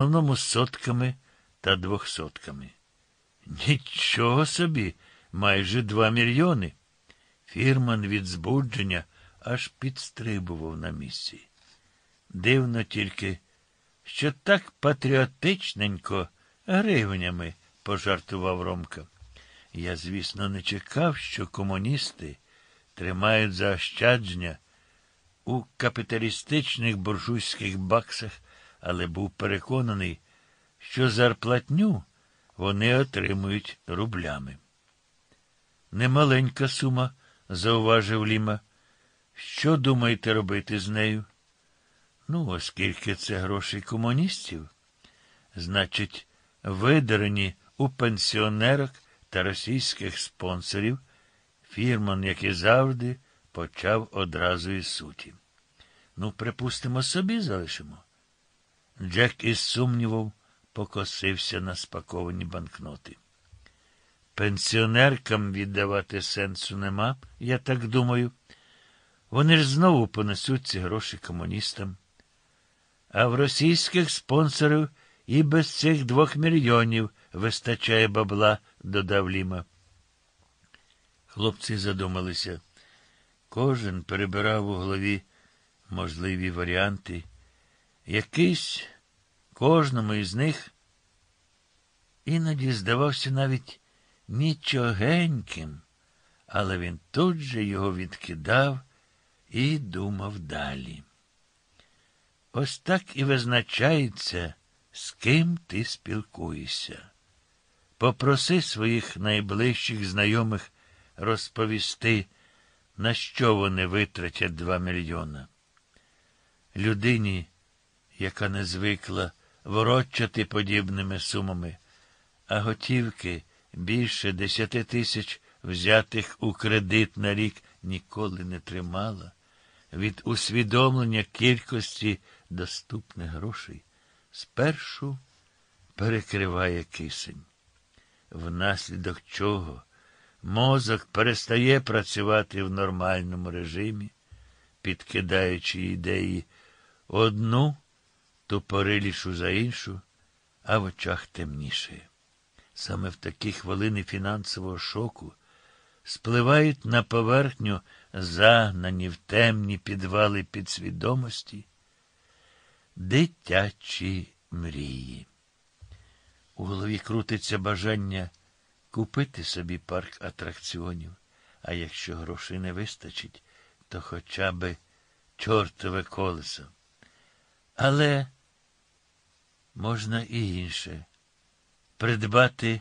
основному сотками та двохсотками. Нічого собі, майже два мільйони. Фірман від збудження аж підстрибував на місці. Дивно тільки, що так патріотичненько гривнями, пожартував Ромка. Я, звісно, не чекав, що комуністи тримають заощадження у капіталістичних буржуйських баксах, але був переконаний, що зарплатню вони отримують рублями. Немаленька сума, зауважив Ліма. Що думаєте робити з нею? Ну, оскільки це гроші комуністів, значить, видарені у пенсіонерок та російських спонсорів, фірман, як і завжди, почав одразу із суті. Ну, припустимо, собі залишимо. Джек із сумнівом покосився на спаковані банкноти. Пенсіонеркам віддавати сенсу нема, я так думаю. Вони ж знову понесуть ці гроші комуністам. А в російських спонсорів і без цих двох мільйонів вистачає бабла, додав Ліма. Хлопці задумалися. Кожен перебирав у голові можливі варіанти. Якийсь кожному із них іноді здавався навіть нічогеньким, але він тут же його відкидав і думав далі. Ось так і визначається, з ким ти спілкуєшся. Попроси своїх найближчих знайомих розповісти, на що вони витратять два мільйона. Людині, яка не звикла ворочати подібними сумами, а готівки більше десяти тисяч взятих у кредит на рік ніколи не тримала, від усвідомлення кількості доступних грошей. Спершу перекриває кисень, внаслідок чого мозок перестає працювати в нормальному режимі, підкидаючи ідеї одну тупорилішу за іншу, а в очах темніше. Саме в такі хвилини фінансового шоку спливають на поверхню загнані в темні підвали підсвідомості, дитячі мрії. У голові крутиться бажання купити собі парк атракціонів, а якщо грошей не вистачить, то хоча би чортове колесо. Але можна і інше придбати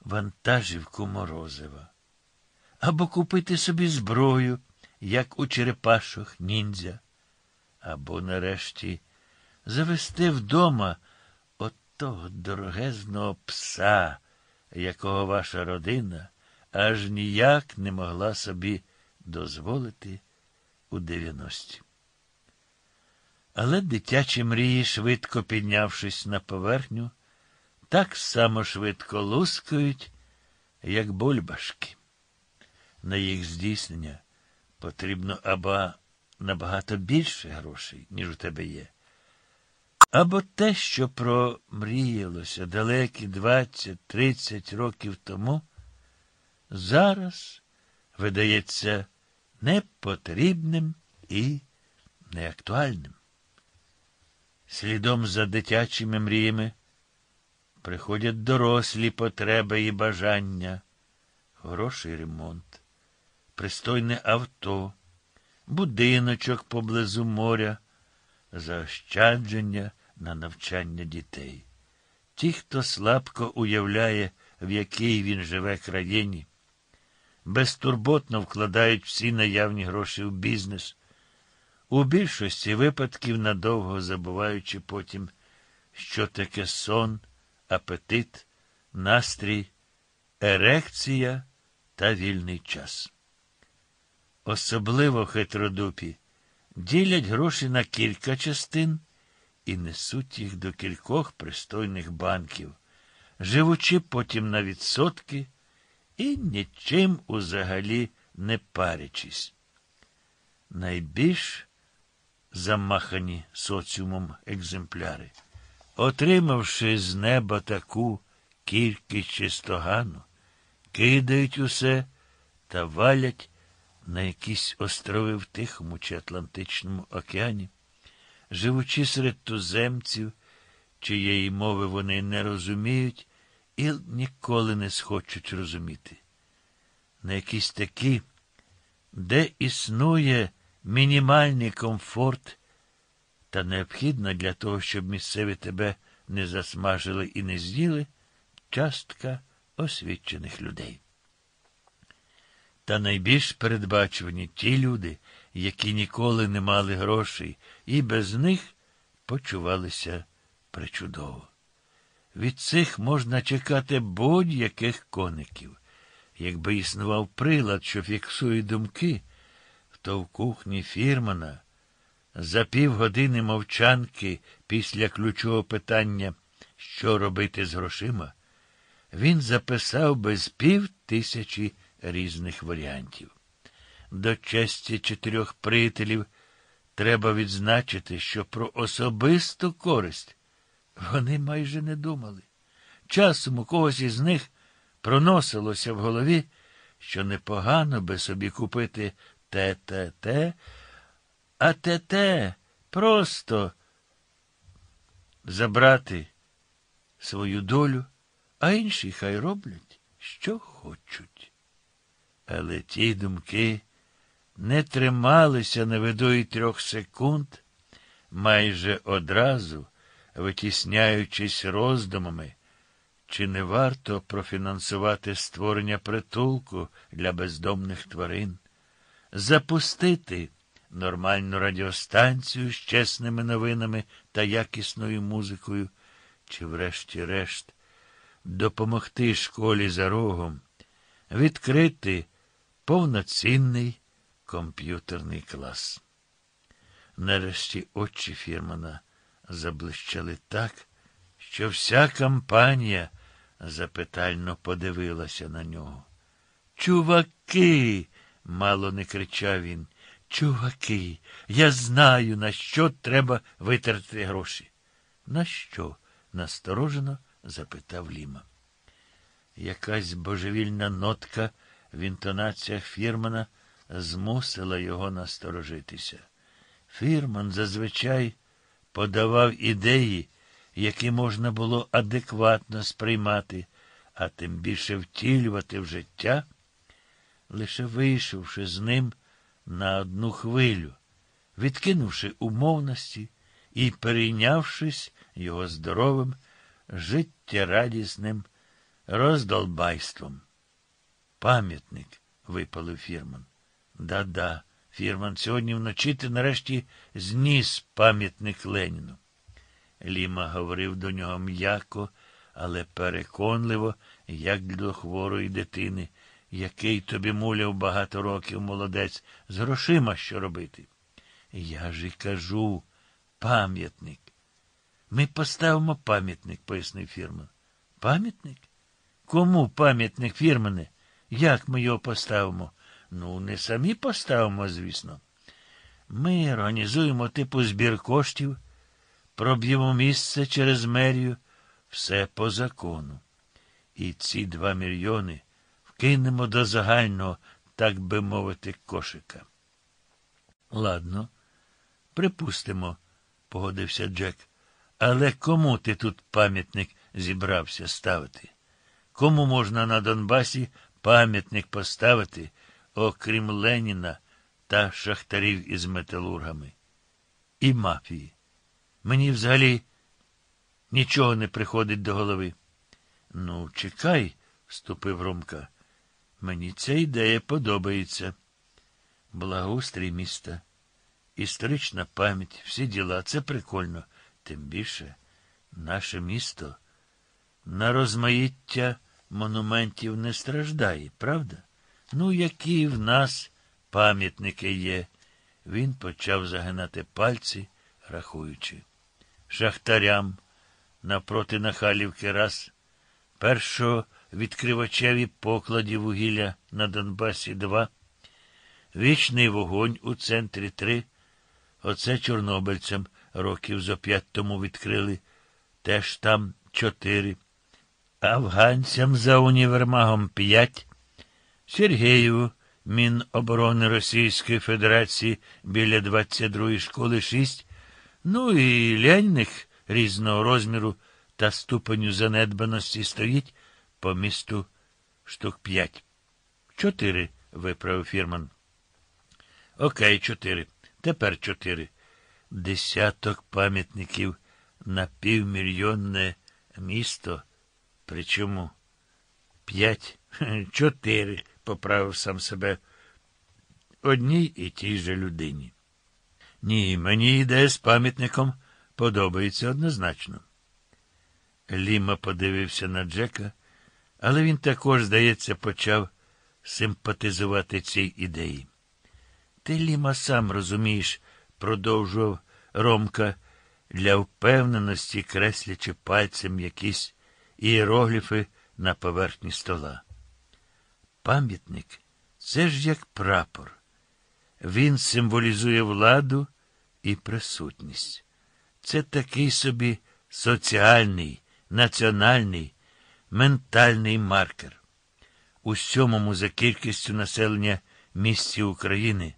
вантажівку морозива або купити собі зброю, як у черепашок ніндзя, або, нарешті, завести вдома отого дорогезного пса, якого ваша родина аж ніяк не могла собі дозволити у дев'яності. Але дитячі мрії, швидко піднявшись на поверхню, так само швидко лускають, як бульбашки. На їх здійснення потрібно або набагато більше грошей, ніж у тебе є. Або те, що промріялося далекі 20-30 років тому, зараз видається непотрібним і неактуальним. Слідом за дитячими мріями приходять дорослі потреби і бажання, хороший ремонт, пристойне авто, будиночок поблизу моря, заощадження на навчання дітей. Ті, хто слабко уявляє, в якій він живе країні, безтурботно вкладають всі наявні гроші в бізнес, у більшості випадків надовго забуваючи потім, що таке сон, апетит, настрій, ерекція та вільний час. Особливо хитродупі ділять гроші на кілька частин і несуть їх до кількох пристойних банків, живучи потім на відсотки і нічим узагалі не парячись. Найбільш замахані соціумом екземпляри отримавши з неба таку кількість чистогану, кидають усе та валять на якісь острови в Тихому чи Атлантичному океані, живучи серед туземців, чиєї мови вони не розуміють і ніколи не схочуть розуміти. На якісь такі, де існує мінімальний комфорт та необхідно для того, щоб місцеві тебе не засмажили і не з'їли, частка освічених людей. Та найбільш передбачувані ті люди, які ніколи не мали грошей, і без них почувалися причудово. Від цих можна чекати будь-яких коників. Якби існував прилад, що фіксує думки, то в кухні фірмана за півгодини мовчанки після ключового питання, що робити з грошима, він записав без пів тисячі різних варіантів. До честі чотирьох приятелів треба відзначити, що про особисту користь вони майже не думали. Часом у когось із них проносилося в голові, що непогано би собі купити те те те, а те те просто забрати свою долю, а інші хай роблять, що хочуть. Але ті думки не трималися на виду і трьох секунд, майже одразу витісняючись роздумами, чи не варто профінансувати створення притулку для бездомних тварин, запустити нормальну радіостанцію з чесними новинами та якісною музикою, чи, врешті-решт, допомогти школі за рогом, відкрити повноцінний комп'ютерний клас. Нарешті очі Фірмана заблищали так, що вся кампанія запитально подивилася на нього. Чуваки, мало не кричав він. Чуваки, я знаю, на що треба витерти гроші. На що? насторожено запитав Ліма. Якась божевільна нотка в інтонаціях Фірмана змусила його насторожитися. Фірман зазвичай подавав ідеї, які можна було адекватно сприймати, а тим більше втілювати в життя, лише вийшовши з ним на одну хвилю, відкинувши умовності і перейнявшись його здоровим, життєрадісним роздолбайством. Пам'ятник, випалив Фірман. Да-да, Фірман, сьогодні вночі ти нарешті зніс пам'ятник Леніну. Ліма говорив до нього м'яко, але переконливо, як до хворої дитини, який тобі муляв багато років молодець, з грошима що робити. Я ж і кажу пам'ятник. Ми поставимо пам'ятник, пояснив Фірман. Пам'ятник? Кому пам'ятник фірмане? Як ми його поставимо? Ну, не самі поставимо, звісно. Ми організуємо типу збір коштів, проб'ємо місце через мерію, все по закону. І ці два мільйони вкинемо до загального, так би мовити, кошика. Ладно, припустимо, погодився Джек. Але кому ти тут пам'ятник зібрався ставити? Кому можна на Донбасі пам'ятник поставити, окрім Леніна та шахтарів із металургами? І мафії. Мені взагалі нічого не приходить до голови. Ну, чекай, вступив Ромка. Мені ця ідея подобається. Благоустрій міста, історична пам'ять, всі діла, це прикольно. Тим більше наше місто на розмаїття монументів не страждає, правда? Ну, які в нас пам'ятники є. Він почав загинати пальці, рахуючи. Шахтарям напроти Нахалівки раз, першого відкривачеві покладі вугілля на Донбасі два, вічний вогонь у центрі три. Оце чорнобильцям років зо п'ять тому відкрили теж там чотири. Афганцям за універмагом п'ять. Сергієву, Міноборони Російської Федерації біля 22-ї школи шість. Ну і ляньних різного розміру та ступеню занедбаності стоїть по місту штук п'ять. Чотири, виправив фірман. Окей, чотири. Тепер чотири. Десяток пам'ятників на півмільйонне місто. Причому п'ять, чотири, поправив сам себе одній і тій же людині. Ні, мені ідея з пам'ятником подобається однозначно. Ліма подивився на Джека, але він також, здається, почав симпатизувати цій ідеї. Ти, Ліма, сам розумієш, продовжував Ромка, для впевненості креслячи пальцем якісь іерогліфи на поверхні стола. Пам'ятник це ж як прапор. Він символізує владу і присутність. Це такий собі соціальний, національний, ментальний маркер. У сьомому за кількістю населення місці України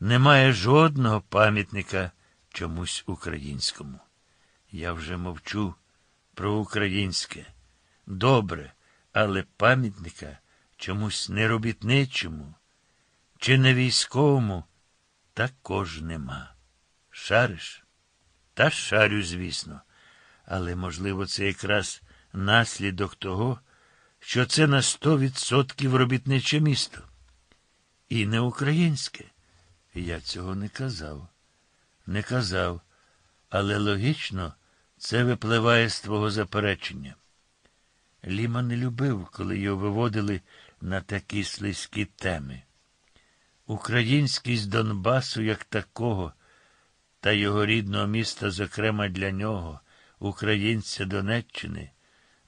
немає жодного пам'ятника чомусь українському. Я вже мовчу про українське. Добре, але пам'ятника чомусь неробітничому чи не військовому також нема. Шариш? Та шарю, звісно. Але, можливо, це якраз наслідок того, що це на сто відсотків робітниче місто. І не українське. Я цього не казав. Не казав, але логічно це випливає з твого заперечення. Ліма не любив, коли його виводили на такі слизькі теми. Українськість Донбасу як такого, та його рідного міста, зокрема для нього, українця Донеччини,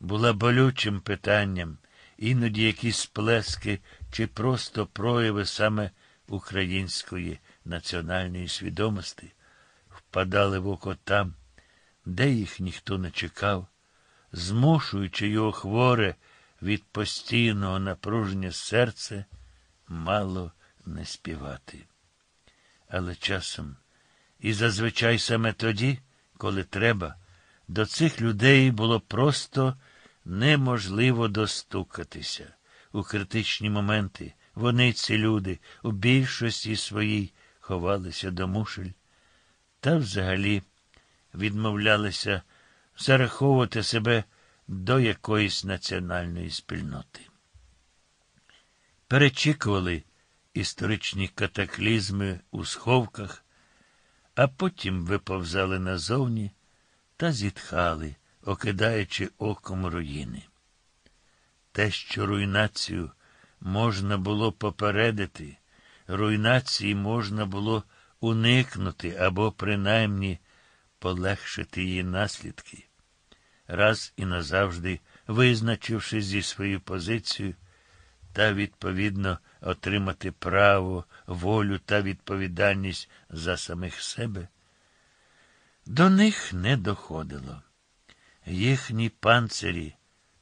була болючим питанням, іноді якісь сплески чи просто прояви саме української національної свідомості впадали в око там, де їх ніхто не чекав, змушуючи його хворе від постійного напруження серце мало не співати. Але часом, і зазвичай саме тоді, коли треба, до цих людей було просто неможливо достукатися. У критичні моменти вони, ці люди, у більшості своїй ховалися до мушель та взагалі відмовлялися зараховувати себе до якоїсь національної спільноти. Перечікували історичні катаклізми у сховках, а потім виповзали назовні та зітхали, окидаючи оком руїни. Те, що руйнацію можна було попередити, руйнації можна було уникнути або принаймні полегшити її наслідки, раз і назавжди визначивши зі своєю позицією та відповідно отримати право, волю та відповідальність за самих себе, до них не доходило. Їхні панцирі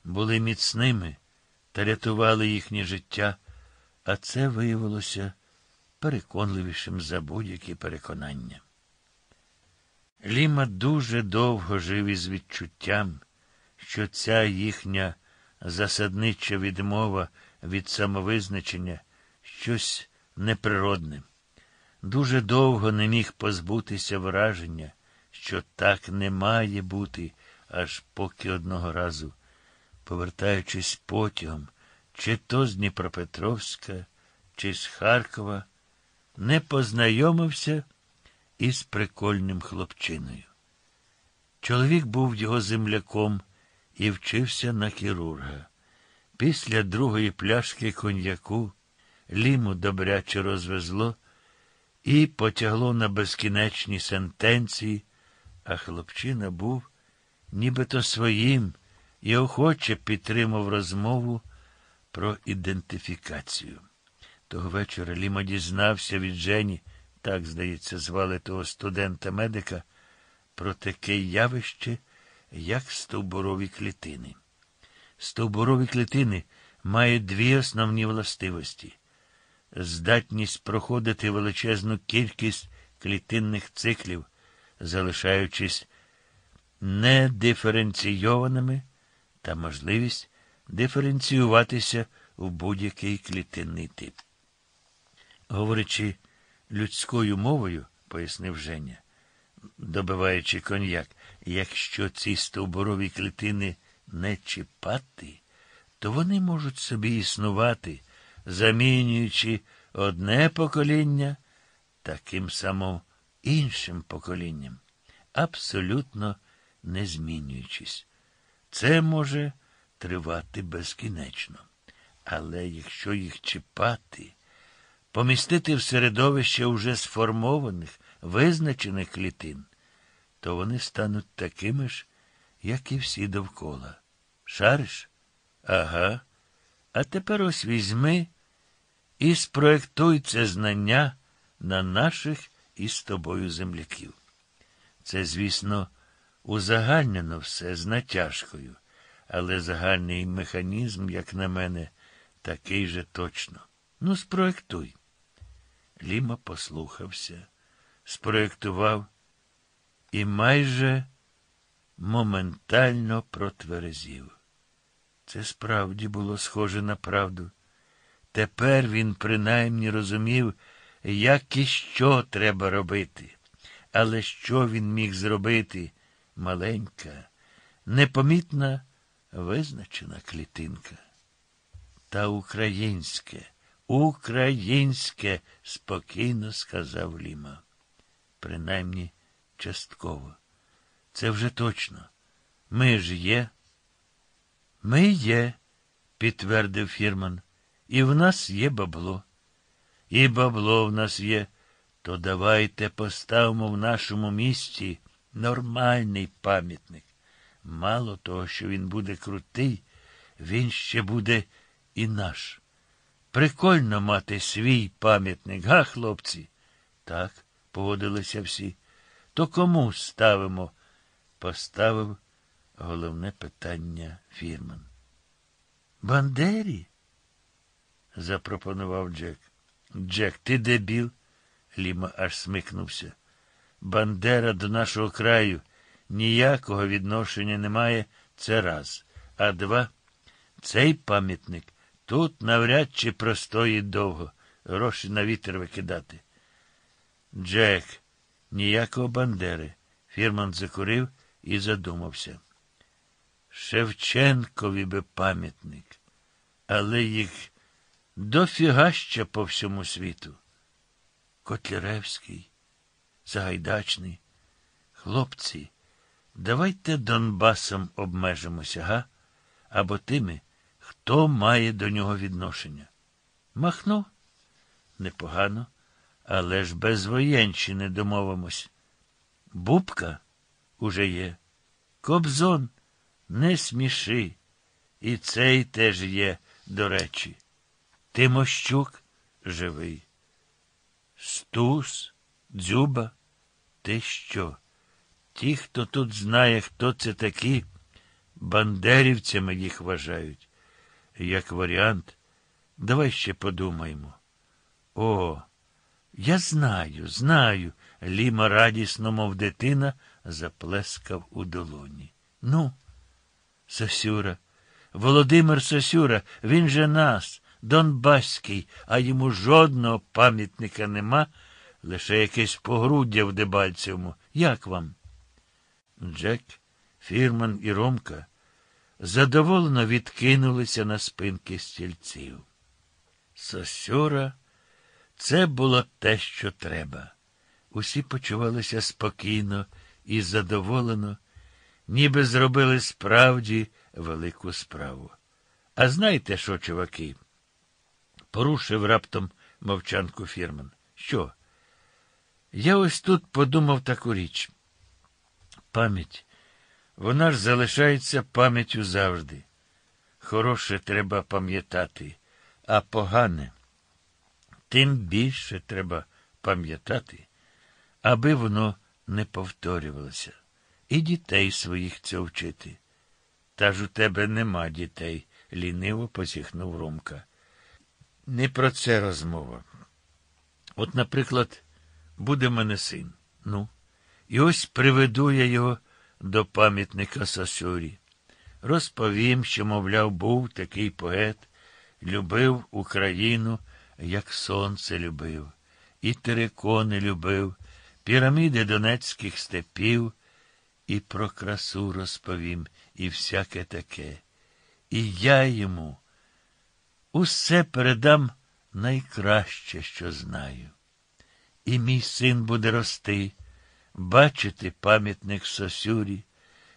були міцними та рятували їхнє життя, а це виявилося переконливішим за будь-які переконання. Ліма дуже довго жив із відчуттям, що ця їхня засаднича відмова від самовизначення щось неприродне. Дуже довго не міг позбутися враження, що так не має бути, аж поки одного разу, повертаючись потягом, чи то з Дніпропетровська, чи з Харкова, не познайомився із прикольним хлопчиною. Чоловік був його земляком і вчився на хірурга. Після другої пляшки коньяку ліму добряче розвезло і потягло на безкінечні сентенції, а хлопчина був нібито своїм і охоче підтримав розмову про ідентифікацію. Того вечора Ліма дізнався від Жені, так, здається, звали того студента-медика, про таке явище, як стовбурові клітини. Стовбурові клітини мають дві основні властивості здатність проходити величезну кількість клітинних циклів, залишаючись недиференційованими та можливість диференціюватися в будь-який клітинний тип. Говорячи людською мовою, пояснив Женя, добиваючи коньяк, якщо ці стовбурові клітини не чіпати, то вони можуть собі існувати, замінюючи одне покоління таким самим іншим поколінням, абсолютно не змінюючись. Це може тривати безкінечно. Але якщо їх чіпати, помістити в середовище уже сформованих, визначених клітин, то вони стануть такими ж, як і всі довкола. Шариш? Ага. А тепер ось візьми і спроектуй це знання на наших із тобою земляків. Це, звісно, узагальнено все з натяжкою, але загальний механізм, як на мене, такий же точно. Ну, спроектуй. Ліма послухався, спроектував і майже моментально протверезів. Це справді було схоже на правду. Тепер він принаймні розумів, як і що треба робити. Але що він міг зробити? Маленька, непомітна, визначена клітинка. Та українське, українське, спокійно сказав Ліма. Принаймні, частково. Це вже точно. Ми ж є. Ми є, підтвердив Фірман. І в нас є бабло. І бабло в нас є. То давайте поставимо в нашому місті нормальний пам'ятник. Мало того, що він буде крутий, він ще буде і наш. Прикольно мати свій пам'ятник, га, хлопці? Так, погодилися всі. То кому ставимо? Поставив головне питання Фірман. Бандері? запропонував Джек. Джек, ти дебіл? Ліма аж смикнувся. Бандера до нашого краю ніякого відношення не має, це раз. А два, цей пам'ятник тут навряд чи простоїть довго, гроші на вітер викидати. Джек, ніякого Бандери. Фірман закурив і задумався. Шевченкові би пам'ятник, але їх дофіга ще по всьому світу. Котляревський, Загайдачний. Хлопці, давайте Донбасом обмежимося, га? Або тими, хто має до нього відношення. Махно? Непогано, але ж без воєнщини домовимось. Бубка уже є. Кобзон, не сміши. І цей теж є, до речі. Тимощук живий. Стус, дзюба, ти що? Ті, хто тут знає, хто це такі, бандерівцями їх вважають. Як варіант, давай ще подумаємо. О, я знаю, знаю. Ліма радісно, мов дитина, заплескав у долоні. Ну, Сосюра, Володимир Сосюра, він же нас. Донбаський, а йому жодного пам'ятника нема, лише якесь погруддя в Дебальцевому. Як вам? Джек, Фірман і Ромка задоволено відкинулися на спинки стільців. Сосюра, це було те, що треба. Усі почувалися спокійно і задоволено, ніби зробили справді велику справу. А знаєте що, чуваки? порушив раптом мовчанку Фірман. Що? Я ось тут подумав таку річ. Пам'ять, вона ж залишається пам'яттю завжди. Хороше треба пам'ятати, а погане тим більше треба пам'ятати, аби воно не повторювалося. і дітей своїх цього вчити. Та ж у тебе нема дітей, ліниво позіхнув Ромка. Не про це розмова. От, наприклад, буде мене син. Ну, і ось приведу я його до пам'ятника Сосюрі. Розповім, що, мовляв, був такий поет, любив Україну, як сонце любив, і терикони любив, піраміди донецьких степів, і про красу розповім, і всяке таке. І я йому усе передам найкраще, що знаю. І мій син буде рости, бачити пам'ятник Сосюрі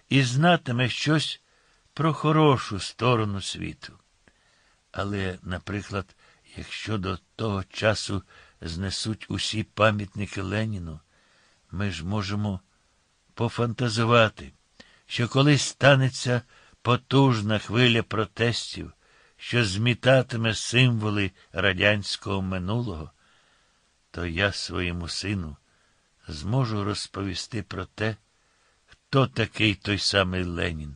і знатиме щось про хорошу сторону світу. Але, наприклад, якщо до того часу знесуть усі пам'ятники Леніну, ми ж можемо пофантазувати, що колись станеться потужна хвиля протестів, що змітатиме символи радянського минулого, то я своєму сину зможу розповісти про те, хто такий той самий Ленін.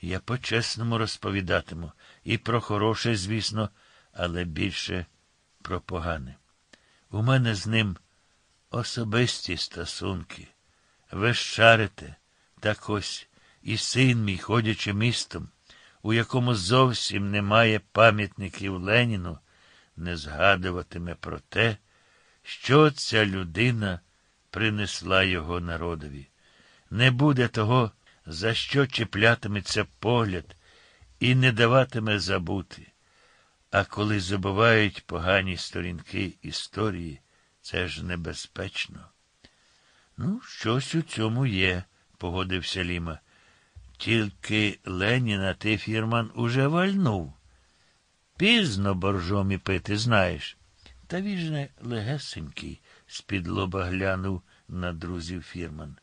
Я по-чесному розповідатиму і про хороше, звісно, але більше про погане. У мене з ним особисті стосунки. Ви шарите, так ось і син мій, ходячи містом, у якому зовсім немає пам'ятників Леніну, не згадуватиме про те, що ця людина принесла його народові. Не буде того, за що чіплятиметься погляд і не даватиме забути. А коли забувають погані сторінки історії, це ж небезпечно. Ну, щось у цьому є, погодився Ліма. Тільки Леніна ти, фірман, уже вальнув. Пізно боржомі пити, знаєш. Та він ж легесенький, з-під лоба глянув на друзів фірман.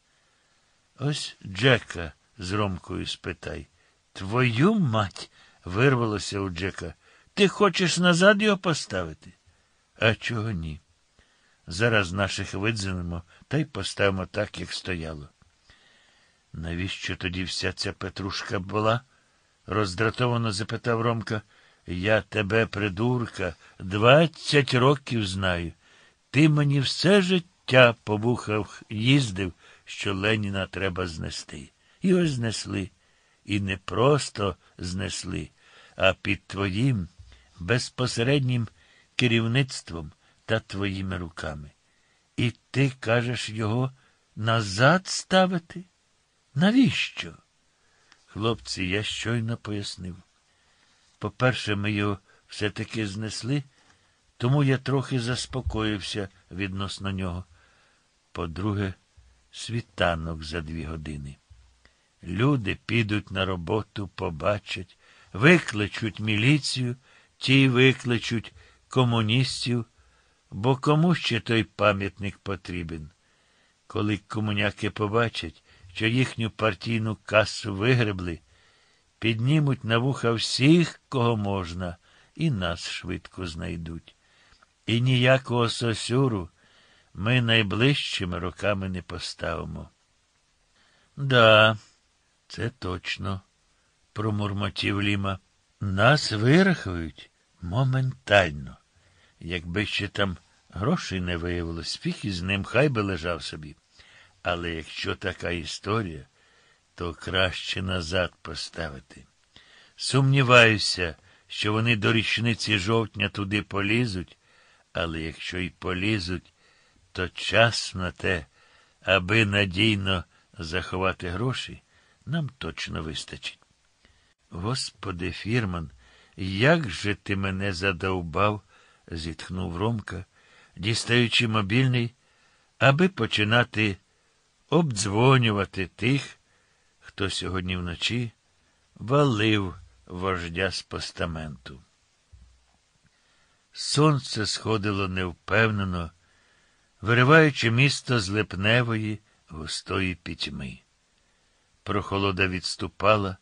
Ось Джека з Ромкою спитай. Твою мать. вирвалося у Джека. Ти хочеш назад його поставити? А чого ні? Зараз наших видзинемо та й поставимо так, як стояло. Навіщо тоді вся ця петрушка була? роздратовано запитав Ромка. Я тебе, придурка, двадцять років знаю. Ти мені все життя по вухах їздив, що Леніна треба знести. І ось знесли. І не просто знесли, а під твоїм безпосереднім керівництвом та твоїми руками. І ти кажеш його назад ставити? Навіщо? Хлопці, я щойно пояснив. По-перше, ми його все-таки знесли, тому я трохи заспокоївся відносно нього. По-друге, світанок за дві години. Люди підуть на роботу, побачать, викличуть міліцію, ті викличуть комуністів, бо кому ще той пам'ятник потрібен? Коли комуняки побачать, що їхню партійну касу вигребли, піднімуть на вуха всіх, кого можна, і нас швидко знайдуть. І ніякого сосюру ми найближчими роками не поставимо. Да, це точно, промурмотів Ліма. Нас вирахують моментально. Якби ще там грошей не виявилось, фіг із ним хай би лежав собі. Але якщо така історія, то краще назад поставити. Сумніваюся, що вони до річниці жовтня туди полізуть, але якщо й полізуть, то час на те, аби надійно заховати гроші, нам точно вистачить. Господи, фірман, як же ти мене задовбав, зітхнув Ромка, дістаючи мобільний, аби починати обдзвонювати тих, хто сьогодні вночі валив вождя з постаменту. Сонце сходило невпевнено, вириваючи місто з липневої густої пітьми. Прохолода відступала,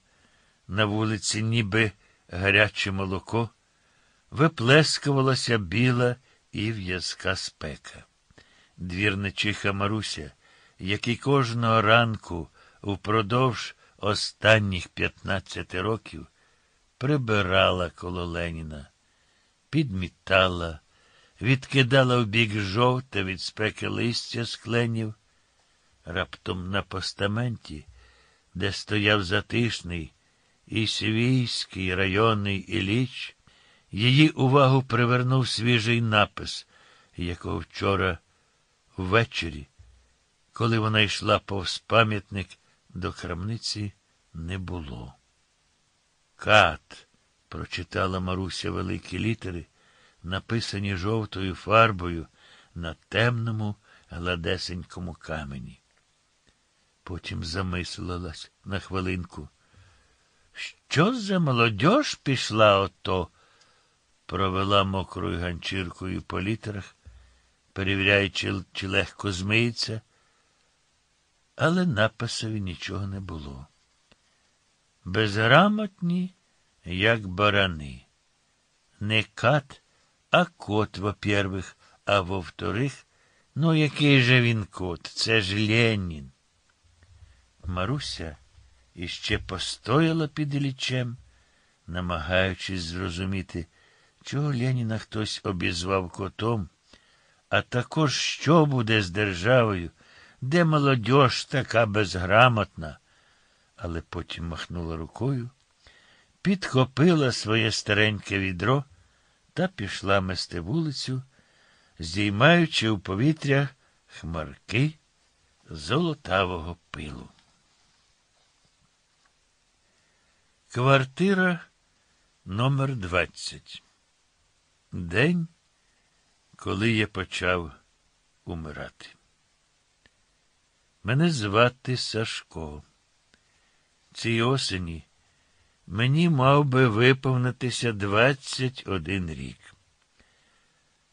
на вулиці, ніби гаряче молоко, виплескувалася біла і в'язка спека. Двірничиха Маруся, який кожного ранку впродовж останніх 15 років прибирала коло Леніна, підмітала, відкидала в бік жовте від спеки листя з кленів. Раптом на постаменті, де стояв затишний і свійський районний Іліч, її увагу привернув свіжий напис, якого вчора ввечері, коли вона йшла повз пам'ятник до крамниці, не було. Кат, прочитала Маруся великі літери, написані жовтою фарбою на темному гладесенькому камені. Потім замислилась на хвилинку. Що за молодьож пішла ото? провела мокрою ганчіркою по літерах, перевіряючи, чи легко змиється, але написові нічого не було. Безграмотні, як барани. Не кат, а кот, во-первых, а во-вторых, ну який же він кот? Це ж Ленін. Маруся іще постояла під Іллічем, намагаючись зрозуміти, чого Леніна хтось обізвав котом, а також що буде з державою, де молодь така безграмотна, але потім махнула рукою, підхопила своє стареньке відро та пішла мести вулицю, здіймаючи у повітря хмарки золотавого пилу. Квартира номер 20 День, коли я почав умирати. Мене звати Сашко. Цій осені мені мав би виповнитися 21 рік.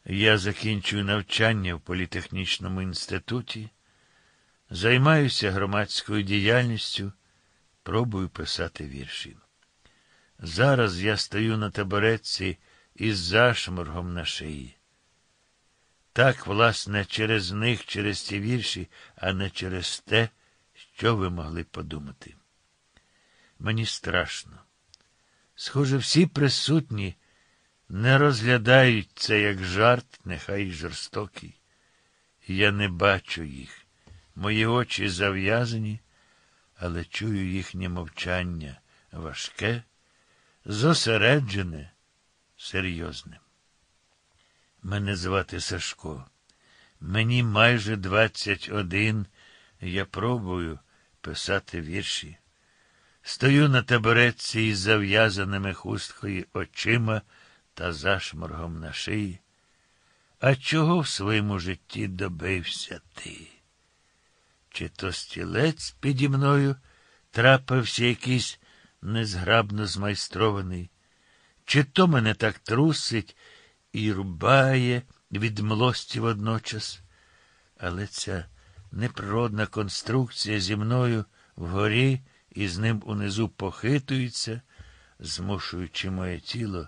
Я закінчую навчання в політехнічному інституті, займаюся громадською діяльністю, пробую писати вірші. Зараз я стою на табуретці із зашморгом на шиї. Так, власне, через них, через ці вірші, а не через те, що ви могли подумати. Мені страшно. Схоже, всі присутні не розглядають це як жарт, нехай жорстокий. Я не бачу їх. Мої очі зав'язані, але чую їхнє мовчання важке, зосереджене, серйозне. Мене звати Сашко. Мені майже двадцять один, я пробую писати вірші. Стою на табуретці із зав'язаними хусткою очима та зашморгом на шиї. А чого в своєму житті добився ти? Чи то стілець піді мною трапився якийсь незграбно змайстрований, чи то мене так трусить і рубає від млості водночас, але ця неприродна конструкція зі мною вгорі і з ним унизу похитується, змушуючи моє тіло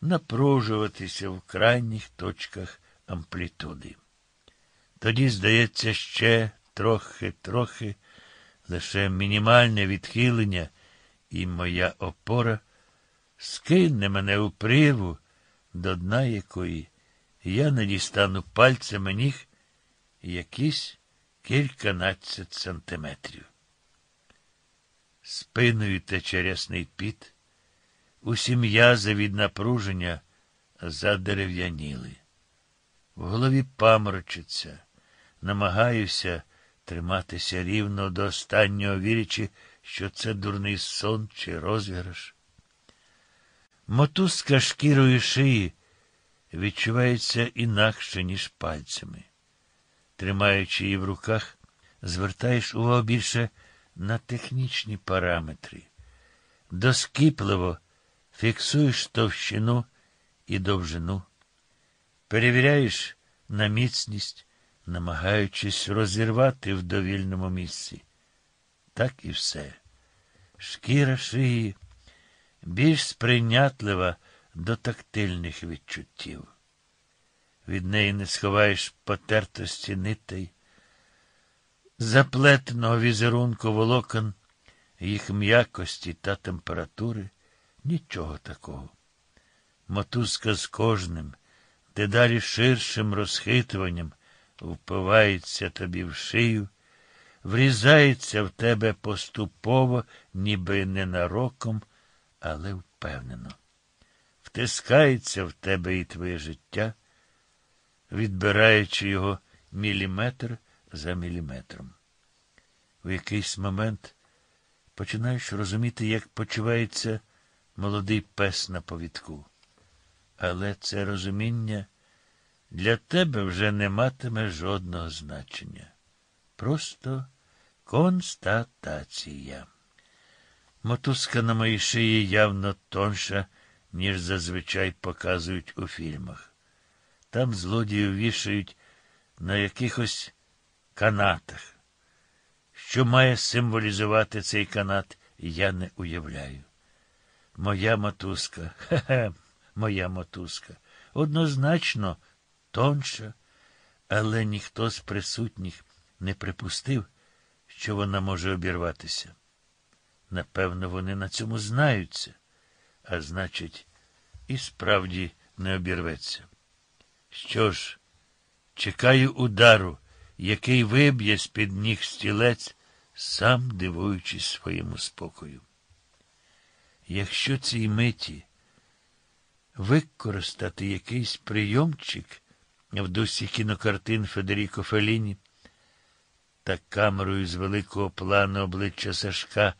напружуватися в крайніх точках амплітуди. Тоді, здається, ще трохи, трохи, лише мінімальне відхилення, і моя опора скине мене у приву, до дна якої я не дістану пальцями ніг якісь кільканадцять сантиметрів. Спиною тече рясний піт, усі м'язи від напруження задерев'яніли. В голові паморочиться, намагаюся триматися рівно до останнього вірячи, що це дурний сон чи розіграш. Мотузка шкірою шиї відчувається інакше, ніж пальцями. Тримаючи її в руках, звертаєш увагу більше на технічні параметри. Доскіпливо фіксуєш товщину і довжину, перевіряєш на міцність, намагаючись розірвати в довільному місці. Так і все. Шкіра шиї більш сприйнятлива до тактильних відчуттів. Від неї не сховаєш потертості нитей, заплетеного візерунку волокон, їх м'якості та температури нічого такого. Мотузка з кожним, дедалі ширшим розхитуванням впивається тобі в шию, врізається в тебе поступово, ніби ненароком, але впевнено. Втискається в тебе і твоє життя, відбираючи його міліметр за міліметром. У якийсь момент починаєш розуміти, як почувається молодий пес на повідку. Але це розуміння для тебе вже не матиме жодного значення. Просто констатація. Мотузка на моїй шиї явно тонша, ніж зазвичай показують у фільмах. Там злодію вішають на якихось канатах. Що має символізувати цей канат, я не уявляю. Моя мотузка, хе-хе, моя мотузка, однозначно тонша, але ніхто з присутніх не припустив, що вона може обірватися. Напевно, вони на цьому знаються, а значить, і справді не обірветься. Що ж, чекаю удару, який виб'є з-під ніг стілець, сам дивуючись своєму спокою. Якщо цій миті використати якийсь прийомчик в дусі кінокартин Федеріко Феліні, та камерою з великого плану обличчя Сашка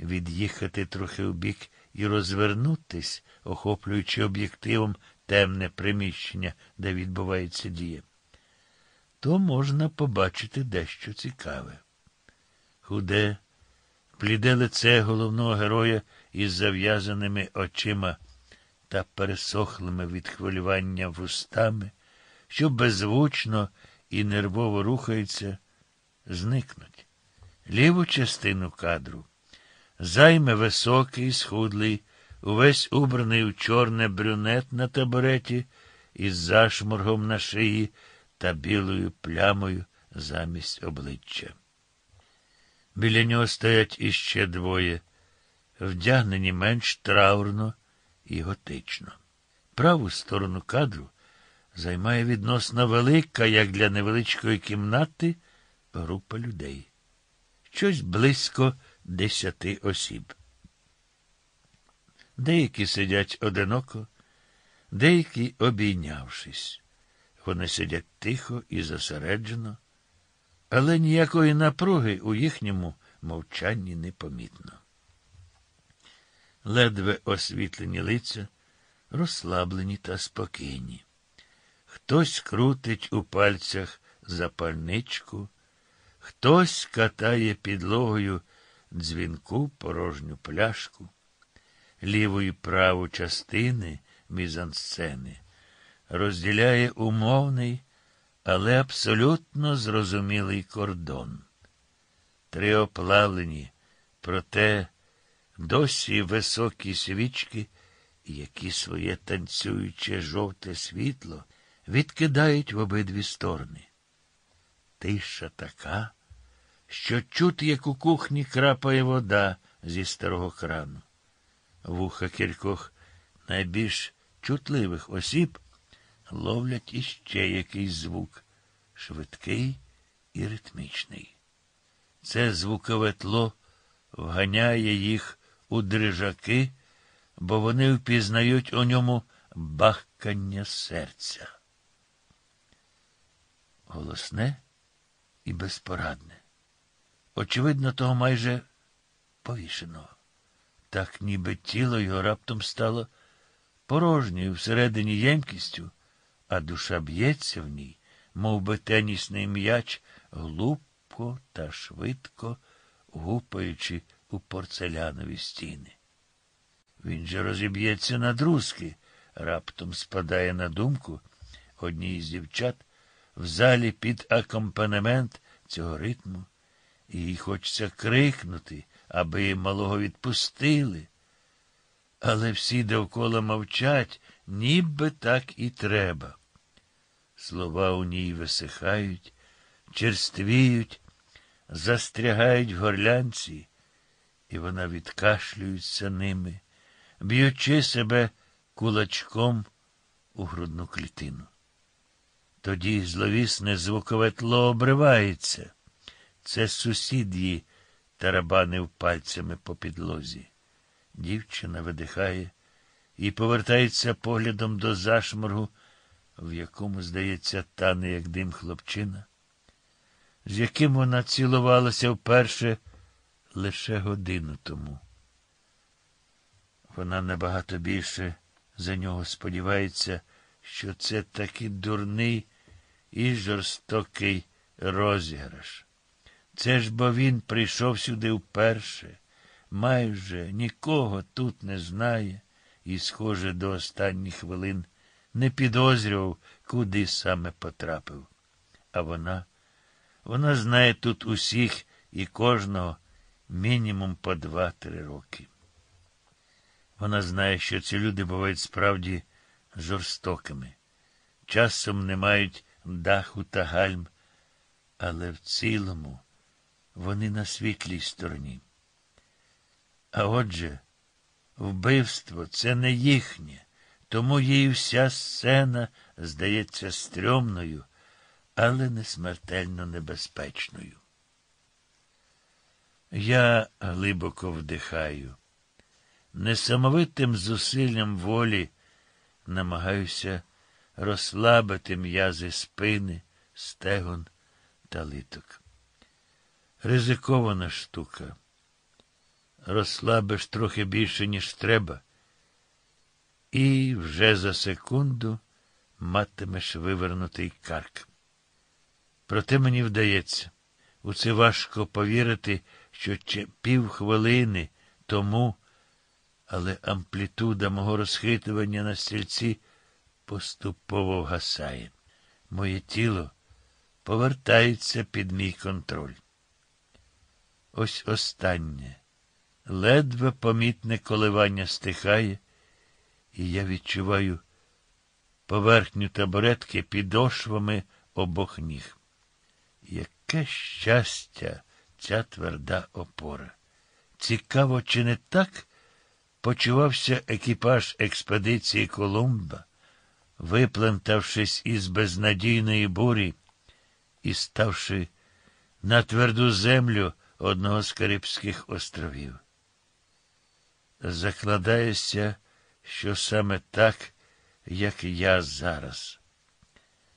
від'їхати трохи вбік і розвернутись, охоплюючи об'єктивом темне приміщення, де відбувається дія, то можна побачити дещо цікаве. Худе, бліде лице головного героя із зав'язаними очима та пересохлими від хвилювання вустами, що беззвучно і нервово рухаються, зникнуть. Ліву частину кадру займе високий, схудлий, увесь убраний у чорне брюнет на табуреті із зашморгом на шиї та білою плямою замість обличчя. Біля нього стоять іще двоє, вдягнені менш траурно і готично. Праву сторону кадру займає відносно велика, як для невеличкої кімнати, група людей. Щось близько десяти осіб. Деякі сидять одиноко, деякі обійнявшись. Вони сидять тихо і зосереджено, але ніякої напруги у їхньому мовчанні не помітно. Ледве освітлені лиця, розслаблені та спокійні. Хтось крутить у пальцях запальничку, хтось катає підлогою дзвінку порожню пляшку, ліву і праву частини мізансцени розділяє умовний, але абсолютно зрозумілий кордон. Три оплавлені, проте досі високі свічки, які своє танцююче жовте світло відкидають в обидві сторони. Тиша така, що чути, як у кухні крапає вода зі старого крану. Вуха кількох найбільш чутливих осіб ловлять іще якийсь звук, швидкий і ритмічний. Це звукове тло вганяє їх у дрижаки, бо вони впізнають у ньому бахкання серця. Голосне і безпорадне. Очевидно, того майже повішеного. Так ніби тіло його раптом стало порожньою всередині ємкістю, а душа б'ється в ній, мов би тенісний м'яч, глупко та швидко гупаючи у порцелянові стіни. Він же розіб'ється на друзки, раптом спадає на думку одній з дівчат в залі під акомпанемент цього ритму, їй хочеться крикнути, аби малого відпустили. Але всі довкола мовчать, ніби так і треба. Слова у ній висихають, черствіють, застрягають в горлянці, і вона відкашлюється ними, б'ючи себе кулачком у грудну клітину. Тоді зловісне звукове тло обривається. Це сусід її тарабанив пальцями по підлозі. Дівчина видихає і повертається поглядом до зашморгу, в якому, здається, тане, як дим хлопчина, з яким вона цілувалася вперше лише годину тому. Вона набагато більше за нього сподівається, що це такий дурний і жорстокий розіграш. Це ж бо він прийшов сюди вперше, майже нікого тут не знає і, схоже, до останніх хвилин не підозрював, куди саме потрапив. А вона, вона знає тут усіх і кожного мінімум по два-три роки. Вона знає, що ці люди бувають справді жорстокими, часом не мають даху та гальм, але в цілому вони на світлій стороні. А отже, вбивство це не їхнє, тому їй вся сцена здається стрьомною, але не смертельно небезпечною. Я глибоко вдихаю. Несамовитим зусиллям волі намагаюся розслабити м'язи спини, стегон та литок. Ризикована штука. Розслабиш трохи більше, ніж треба, і вже за секунду матимеш вивернутий карк. Проте мені вдається, у це важко повірити, що півхвилини тому, але амплітуда мого розхитування на стільці поступово вгасає. Моє тіло повертається під мій контроль. Ось останнє, ледве помітне коливання стихає, і я відчуваю поверхню табуретки підошвами обох ніг. Яке щастя, ця тверда опора. Цікаво, чи не так почувався екіпаж експедиції Колумба, виплентавшись із безнадійної бурі і ставши на тверду землю одного з Карибських островів. Закладаюся, що саме так, як я зараз.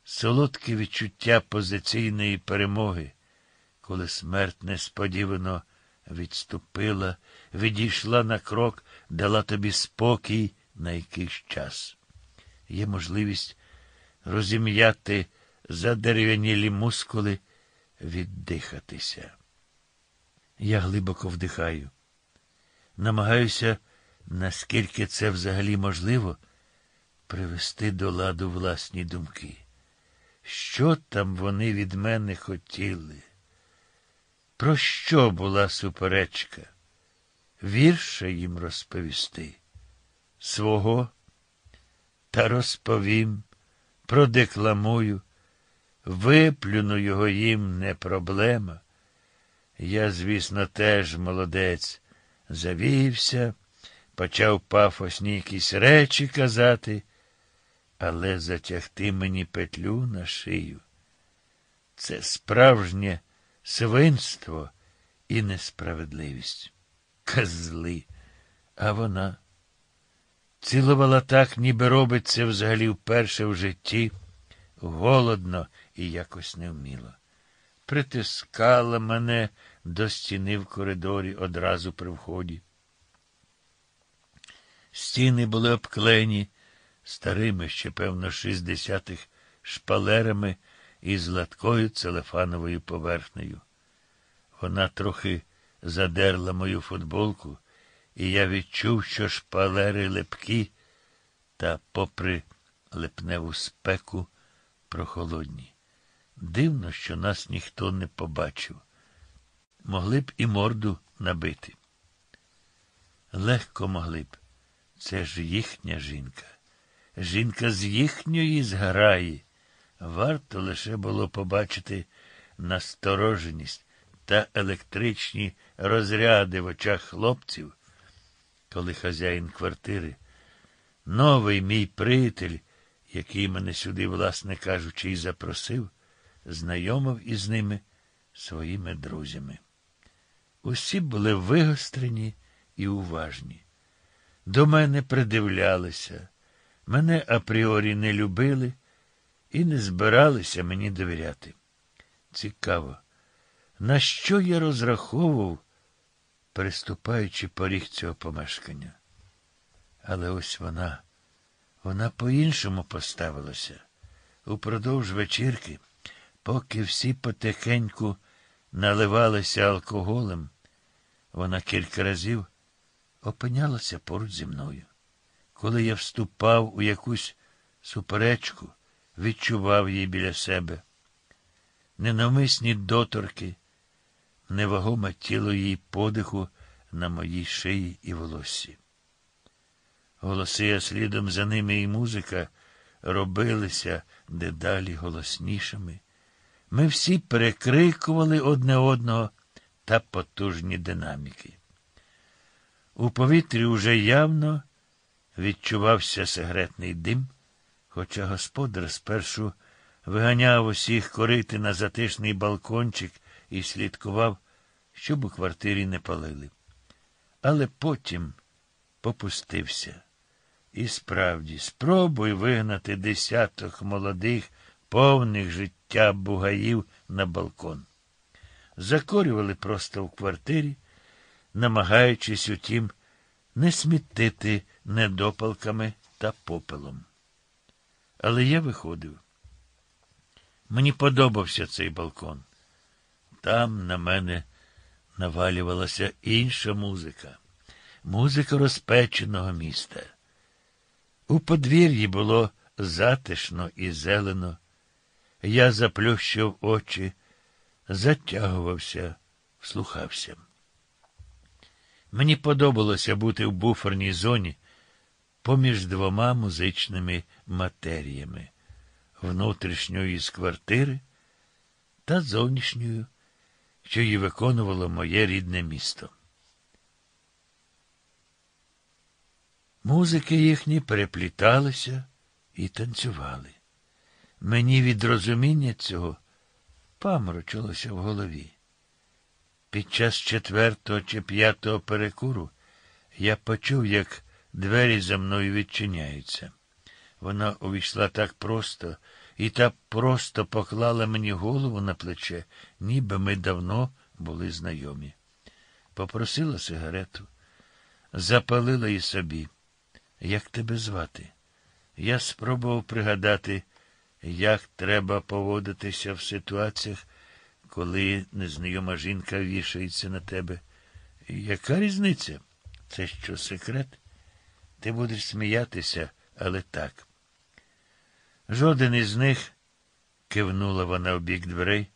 Солодке відчуття позиційної перемоги, коли смерть несподівано відступила, відійшла на крок, дала тобі спокій на якийсь час. Є можливість розім'яти задерев'янілі мускули, віддихатися. Я глибоко вдихаю. Намагаюся, наскільки це взагалі можливо, привести до ладу власні думки. Що там вони від мене хотіли? Про що була суперечка? Вірше їм розповісти. Свого та розповім, продекламую, виплюну його їм не проблема. Я, звісно, теж молодець, завівся, почав пафосні якісь речі казати, але затягти мені петлю на шию. Це справжнє свинство і несправедливість. Козли, а вона цілувала так, ніби робить це взагалі вперше в житті, голодно і якось невміло. Притискала мене до стіни в коридорі одразу при вході. Стіни були обклені старими ще, певно, шістдесятих шпалерами із гладкою целефановою поверхнею. Вона трохи задерла мою футболку, і я відчув, що шпалери лепкі та, попри липневу спеку, прохолодні. Дивно, що нас ніхто не побачив. Могли б і морду набити. Легко могли б. Це ж їхня жінка. Жінка з їхньої зграї. Варто лише було побачити настороженість, та електричні розряди в очах хлопців, коли хазяїн квартири, новий мій приятель, який мене сюди, власне кажучи, і запросив, знайомив із ними своїми друзями. Усі були вигострені і уважні. До мене придивлялися, мене апріорі не любили і не збиралися мені довіряти. Цікаво, на що я розраховував, переступаючи поріг цього помешкання. Але ось вона, вона по-іншому поставилася. Упродовж вечірки, поки всі потихеньку наливалися алкоголем, вона кілька разів опинялася поруч зі мною. Коли я вступав у якусь суперечку, відчував її біля себе. Ненавмисні доторки, невагоме тіло її подиху на моїй шиї і волоссі. Голоси, а слідом за ними і музика робилися дедалі голоснішими. Ми всі перекрикували одне одного та потужні динаміки. У повітрі уже явно відчувався сигаретний дим, хоча господар спершу виганяв усіх корити на затишний балкончик і слідкував, щоб у квартирі не палили. Але потім попустився. І справді, спробуй вигнати десяток молодих, повних життя бугаїв на балкон. Закорювали просто в квартирі, намагаючись, утім, не смітити недопалками та попелом. Але я виходив. Мені подобався цей балкон. Там на мене навалювалася інша музика, музика розпеченого міста. У подвір'ї було затишно і зелено. Я заплющив очі, затягувався, вслухався. Мені подобалося бути в буферній зоні поміж двома музичними матеріями внутрішньою з квартири та зовнішньою, що її виконувало моє рідне місто. Музики їхні перепліталися і танцювали. Мені від розуміння цього паморочилося в голові. Під час четвертого чи п'ятого перекуру я почув, як двері за мною відчиняються. Вона увійшла так просто і так просто поклала мені голову на плече, ніби ми давно були знайомі. Попросила сигарету, запалила і собі. Як тебе звати? Я спробував пригадати, як треба поводитися в ситуаціях, коли незнайома жінка вішається на тебе. Яка різниця? Це що, секрет? Ти будеш сміятися, але так. Жоден із них, кивнула вона в бік дверей,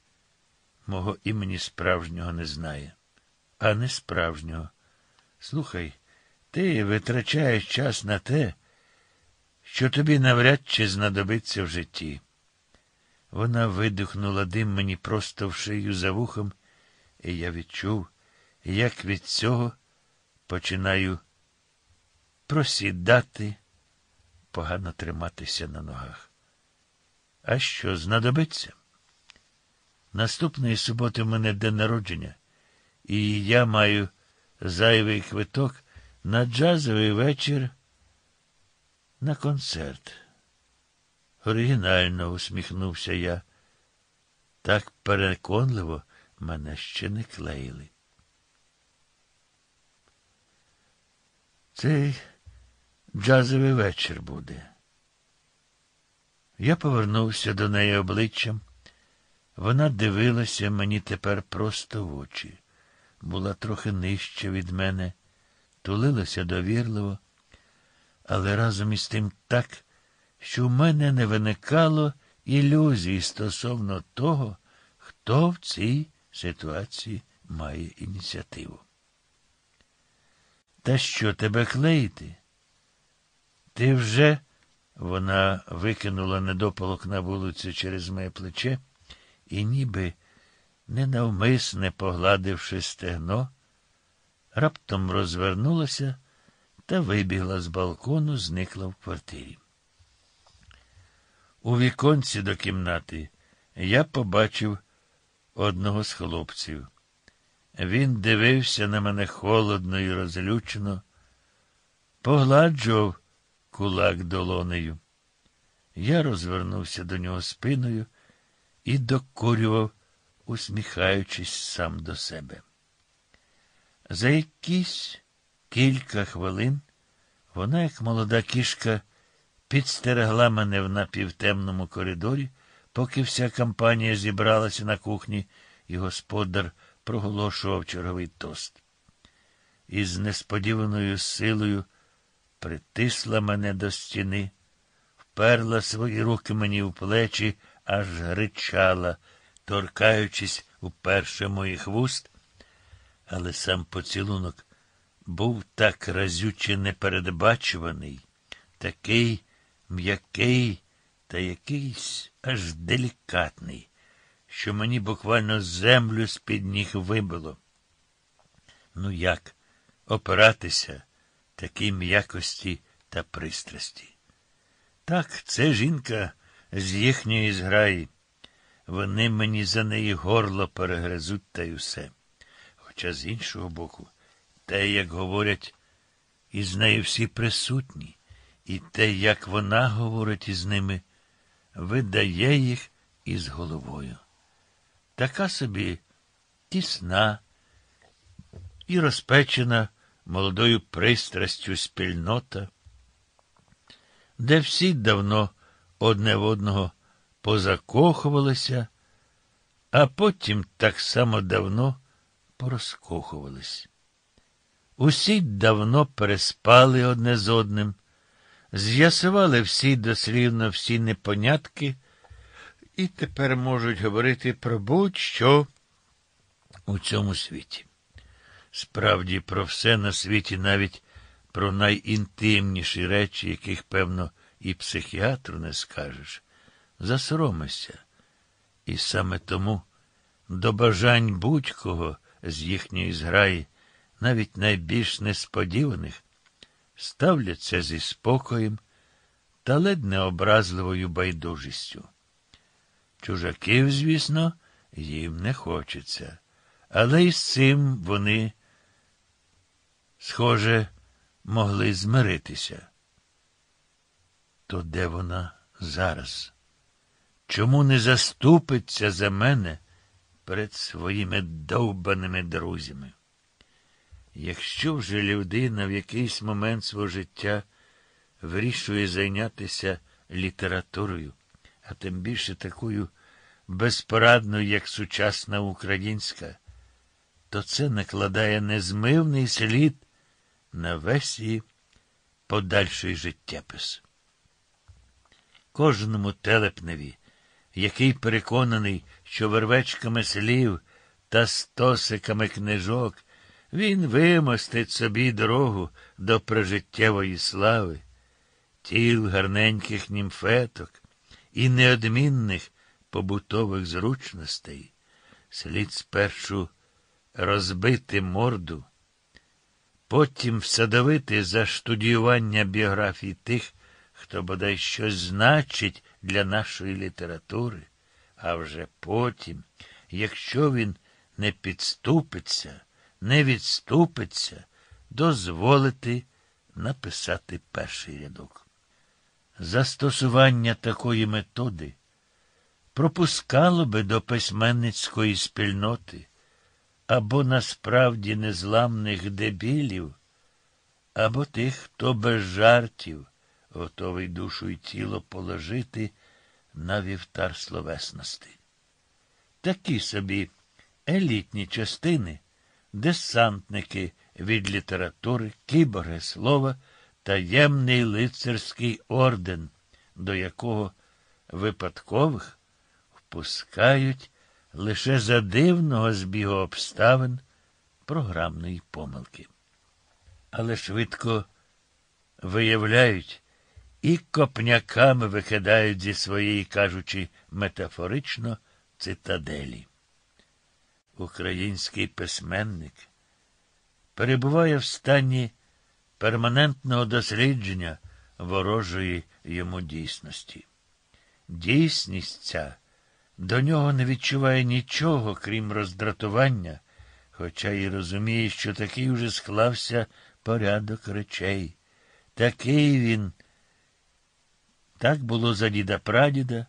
мого імені справжнього не знає. А не справжнього. Слухай, ти витрачаєш час на те, що тобі навряд чи знадобиться в житті. Вона видихнула дим мені просто в шию за вухом, і я відчув, як від цього починаю просідати, погано триматися на ногах. А що знадобиться? Наступної суботи в мене день народження, і я маю зайвий квиток на джазовий вечір на концерт. Оригінально усміхнувся я. Так переконливо мене ще не клеїли. Цей джазовий вечір буде. Я повернувся до неї обличчям. Вона дивилася мені тепер просто в очі, була трохи нижче від мене, тулилася довірливо, але разом із тим так, що в мене не виникало ілюзій стосовно того, хто в цій ситуації має ініціативу. Та що тебе клеїти? Ти вже. Вона викинула недопалок на вулицю через моє плече і ніби ненавмисне погладивши стегно, раптом розвернулася та вибігла з балкону, зникла в квартирі. У віконці до кімнати я побачив одного з хлопців. Він дивився на мене холодно і розлючено, погладжував кулак долонею. Я розвернувся до нього спиною і докурював, усміхаючись сам до себе. За якісь кілька хвилин вона, як молода кішка, підстерегла мене в напівтемному коридорі, поки вся компанія зібралася на кухні, і господар проголошував черговий тост. Із несподіваною силою притисла мене до стіни, вперла свої руки мені в плечі, аж гричала, торкаючись уперше моїх вуст, але сам поцілунок був так разюче непередбачуваний, такий м'який та якийсь аж делікатний, що мені буквально землю з-під ніг вибило. Ну як опиратися такій м'якості та пристрасті? Так, це жінка з їхньої зграї. Вони мені за неї горло перегризуть та й усе. Хоча з іншого боку, те, як говорять, із нею всі присутні, і те, як вона говорить із ними, видає їх із головою. Така собі тісна і розпечена молодою пристрастю спільнота, де всі давно одне в одного позакохувалися, а потім так само давно порозкохувались. Усі давно переспали одне з одним, з'ясували всі дослівно всі непонятки і тепер можуть говорити про будь-що у цьому світі. Справді, про все на світі, навіть про найінтимніші речі, яких, певно, і психіатру не скажеш, засоромишся. І саме тому до бажань будь-кого з їхньої зграї навіть найбільш несподіваних, ставляться зі спокоєм та ледь необразливою байдужістю. Чужаків, звісно, їм не хочеться, але й з цим вони, схоже, могли змиритися. То де вона зараз? Чому не заступиться за мене перед своїми довбаними друзями? Якщо вже людина в якийсь момент свого життя вирішує зайнятися літературою, а тим більше такою безпорадною, як сучасна українська, то це накладає незмивний слід на весь її подальший життєпис. Кожному телепневі, який переконаний, що вервечками слів та стосиками книжок. Він вимостить собі дорогу до прожиттєвої слави, тіл гарненьких німфеток і неодмінних побутових зручностей, слід спершу розбити морду, потім всадовити за штудіювання біографій тих, хто бодай щось значить для нашої літератури, а вже потім, якщо він не підступиться, не відступиться, дозволити написати перший рядок. Застосування такої методи пропускало би до письменницької спільноти або насправді незламних дебілів, або тих, хто без жартів готовий душу і тіло положити на вівтар словесності. Такі собі елітні частини десантники від літератури, кіборги слова, таємний лицарський орден, до якого випадкових впускають лише за дивного збігу обставин програмної помилки. Але швидко виявляють і копняками викидають зі своєї, кажучи, метафорично, цитаделі. Український письменник, перебуває в стані перманентного дослідження ворожої йому дійсності. Дійсність ця до нього не відчуває нічого, крім роздратування, хоча й розуміє, що такий уже склався порядок речей. Такий він. Так було за діда прадіда,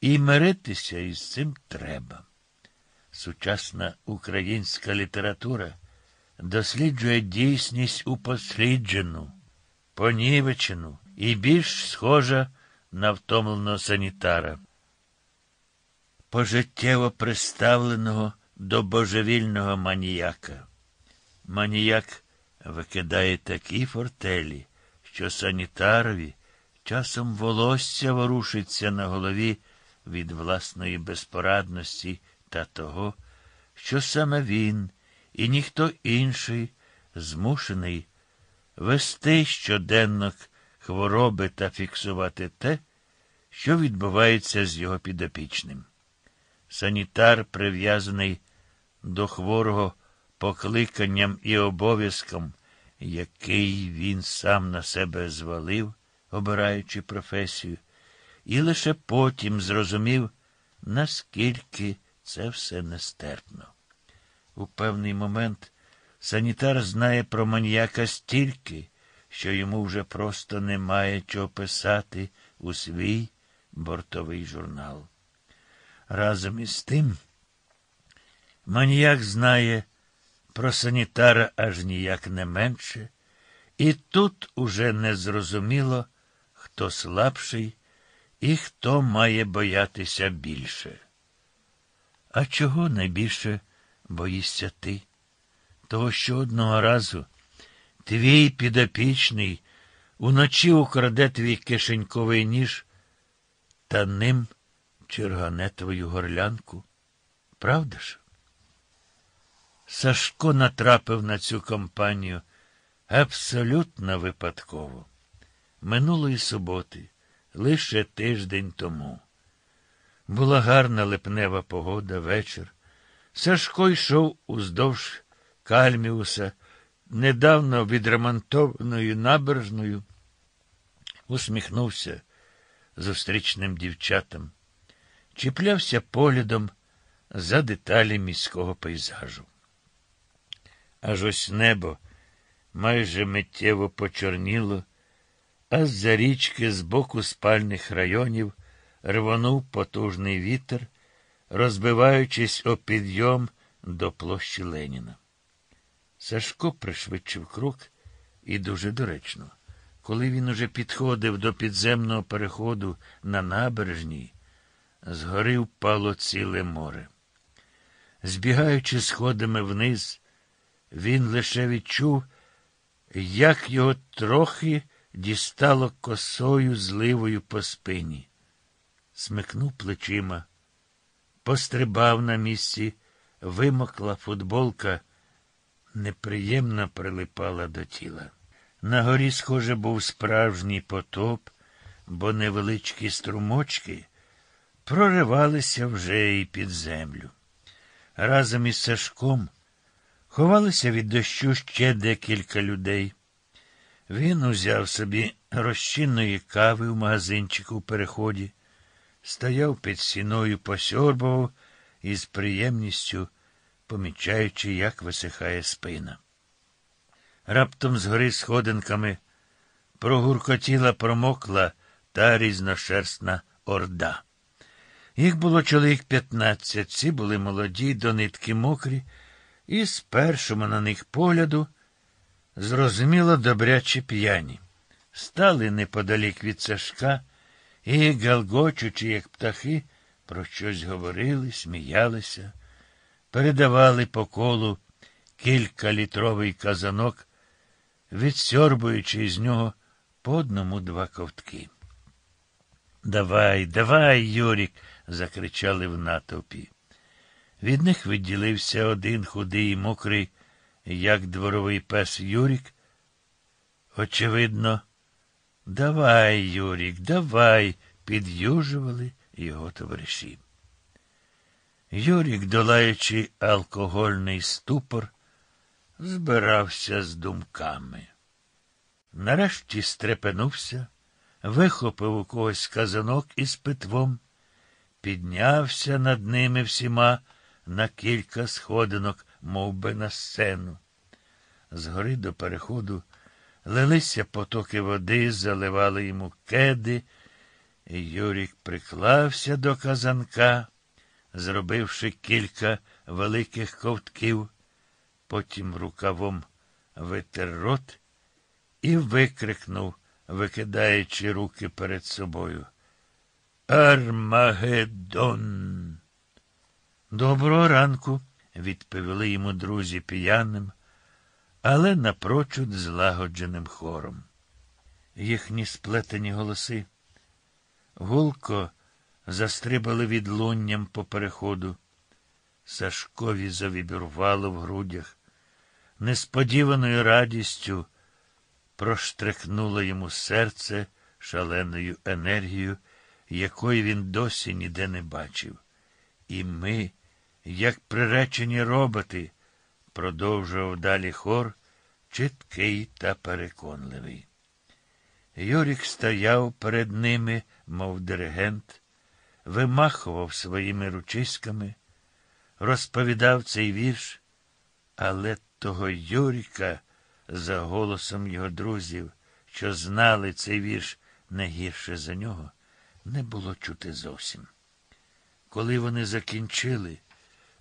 і миритися із цим треба. Сучасна українська література досліджує дійсність упосліджену, понівечену і більш схожа на втомленого санітара, пожиттєво приставленого до божевільного маніяка. Маніяк викидає такі фортелі, що санітарові часом волосся ворушиться на голові від власної безпорадності та того, що саме він і ніхто інший змушений вести щоденник хвороби та фіксувати те, що відбувається з його підопічним. Санітар, прив'язаний до хворого покликанням і обов'язком, який він сам на себе звалив, обираючи професію, і лише потім зрозумів, наскільки це все нестерпно. У певний момент санітар знає про маніяка стільки, що йому вже просто немає чого писати у свій бортовий журнал. Разом із тим, маніяк знає про санітара аж ніяк не менше, і тут уже не зрозуміло, хто слабший і хто має боятися більше. А чого найбільше боїшся ти? Того, що одного разу твій підопічний уночі украде твій кишеньковий ніж та ним чергане твою горлянку. Правда ж? Сашко натрапив на цю компанію абсолютно випадково. Минулої суботи, лише тиждень тому. Була гарна липнева погода, вечір. Сашко йшов уздовж Кальміуса, недавно відремонтованою набережною, усміхнувся зустрічним дівчатам, чіплявся поглядом за деталі міського пейзажу. Аж ось небо майже миттєво почорніло, а з-за річки з боку спальних районів рвонув потужний вітер, розбиваючись о підйом до площі Леніна. Сашко пришвидшив крок і дуже доречно. Коли він уже підходив до підземного переходу на набережній, згори впало ціле море. Збігаючи сходами вниз, він лише відчув, як його трохи дістало косою зливою по спині. Смикнув плечима, пострибав на місці, вимокла футболка, неприємно прилипала до тіла. На горі, схоже, був справжній потоп, бо невеличкі струмочки проривалися вже і під землю. Разом із Сашком ховалися від дощу ще декілька людей. Він узяв собі розчинної кави в магазинчику в переході, стояв під сіною, посьорбував із приємністю, помічаючи, як висихає спина. Раптом згори сходинками прогуркотіла, промокла та різношерстна орда. Їх було чоловік п'ятнадцять, всі були молоді, до нитки мокрі, і з першого на них погляду зрозуміло добряче п'яні. Стали неподалік від Сашка і, галгочучи, як птахи, про щось говорили, сміялися, передавали по колу кількалітровий казанок, відсьорбуючи із нього по одному два ковтки. Давай, давай, Юрік, закричали в натовпі. Від них відділився один худий і мокрий, як дворовий пес Юрік. Очевидно, давай, Юрік, давай, під'южували його товариші. Юрік, долаючи алкогольний ступор, збирався з думками. Нарешті стрепенувся, вихопив у когось казанок із питвом, піднявся над ними всіма на кілька сходинок, мов би на сцену. Згори до переходу лилися потоки води, заливали йому кеди, і Юрік приклався до казанка, зробивши кілька великих ковтків, потім рукавом витер рот і викрикнув, викидаючи руки перед собою. Армагеддон. Доброго ранку, відповіли йому друзі п'яним, але напрочуд злагодженим хором. Їхні сплетені голоси гулко застрибали відлунням по переходу. Сашкові завібірвало в грудях. Несподіваною радістю проштрихнуло йому серце шаленою енергією, якої він досі ніде не бачив. І ми, як приречені роботи, продовжував далі хор, чіткий та переконливий. Юрік стояв перед ними, мов диригент, вимахував своїми ручиськами, розповідав цей вірш, але того Юріка, за голосом його друзів, що знали цей вірш не гірше за нього, не було чути зовсім. Коли вони закінчили,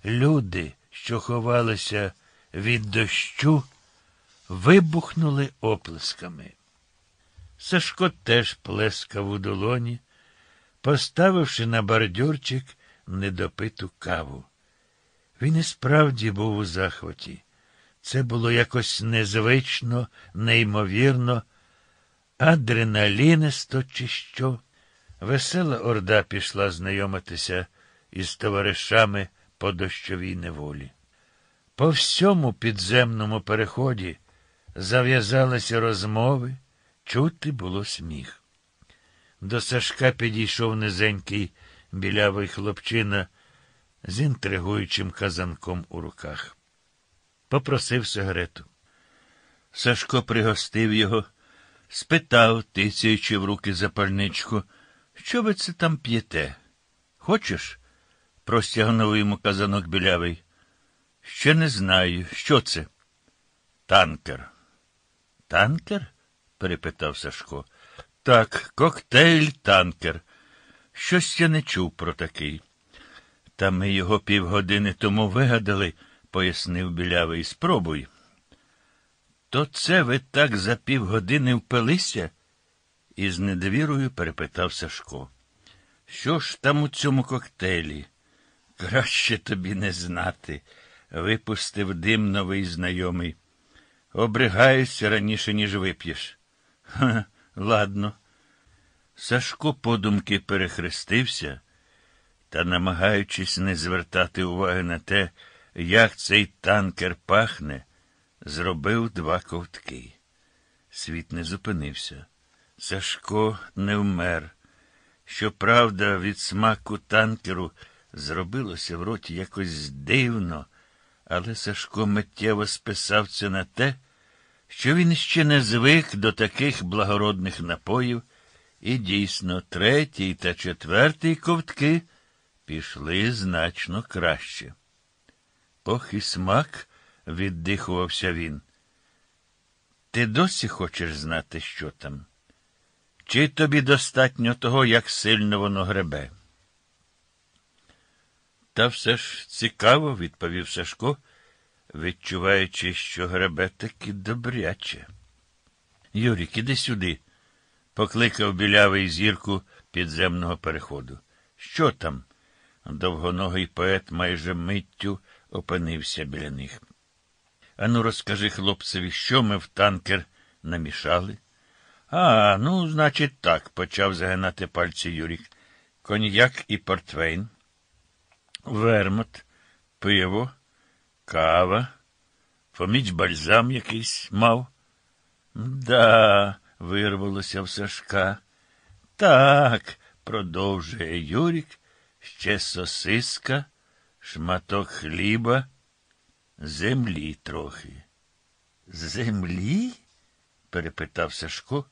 люди, що ховалися від дощу, вибухнули оплесками. Сашко теж плескав у долоні, поставивши на бордюрчик недопиту каву. Він і справді був у захваті. Це було якось незвично, неймовірно, адреналінисто, чи що. Весела орда пішла знайомитися із товаришами по дощовій неволі. По всьому підземному переході зав'язалися розмови, чути було сміх. До Сашка підійшов низенький білявий хлопчина з інтригуючим казанком у руках. Попросив сигарету. Сашко пригостив його, спитав, тицяючи в руки запальничку, що ви це там п'єте? Хочеш? простягнув йому казанок білявий. Ще не знаю. Що це? Танкер. Танкер? перепитав Сашко. Так, коктейль танкер. Щось я не чув про такий. Та ми його півгодини тому вигадали, пояснив білявий. Спробуй. То це ви так за півгодини впилися? із недовірою перепитав Сашко. Що ж там у цьому коктейлі? Краще тобі не знати, випустив дим новий знайомий. Обригаюся раніше, ніж вип'єш. Ха, ладно. Сашко подумки перехрестився та, намагаючись не звертати уваги на те, як цей танкер пахне, зробив два ковтки. Світ не зупинився. Сашко не вмер. Щоправда, від смаку танкеру зробилося в роті якось дивно, але Сашко миттєво списав це на те, що він ще не звик до таких благородних напоїв, і дійсно третій та четвертий ковтки пішли значно краще. Ох і смак, віддихувався він. Ти досі хочеш знати, що там? Чи тобі достатньо того, як сильно воно гребе? Та все ж цікаво, відповів Сашко, відчуваючи, що гребе таки добряче. Юрік, іди сюди, покликав білявий зірку підземного переходу. Що там? Довгоногий поет майже миттю опинився біля них. Ану, розкажи хлопцеві, що ми в танкер намішали? А, ну, значить, так, почав загинати пальці Юрік. Коньяк і портвейн, вермут, пиво, кава, фоміч бальзам якийсь мав. Да, вирвалося в Сашка. Так, продовжує Юрік, ще сосиска, шматок хліба, землі трохи. Землі? перепитав Сашко,